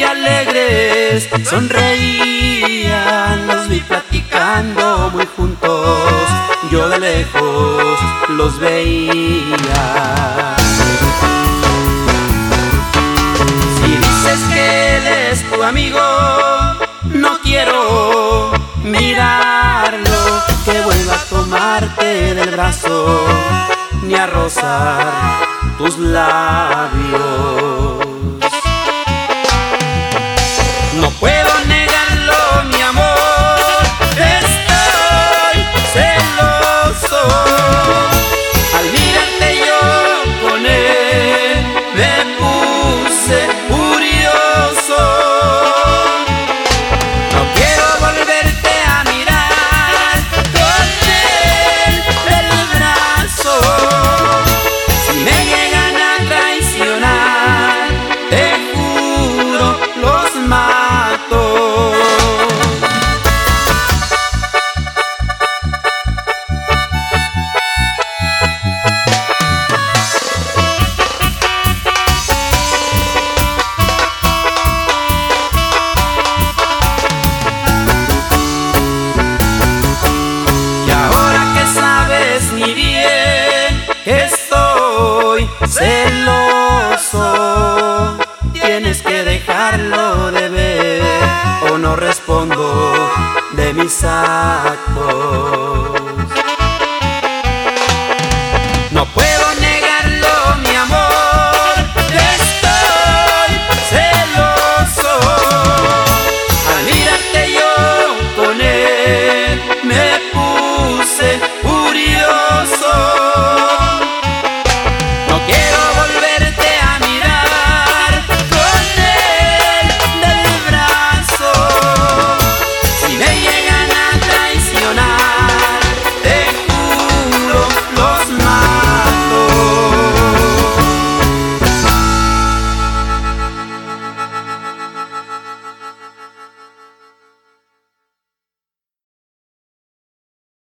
ustedes sonreían, los vi platicando muy juntos, yo de lejos los veía. Si dices que eres tu amigo, no quiero mirarlo, que vuelva a tomarte del brazo, ni a rozar tus labios. Celoso, tienes que dejarlo de ver o no respondo de mis actos.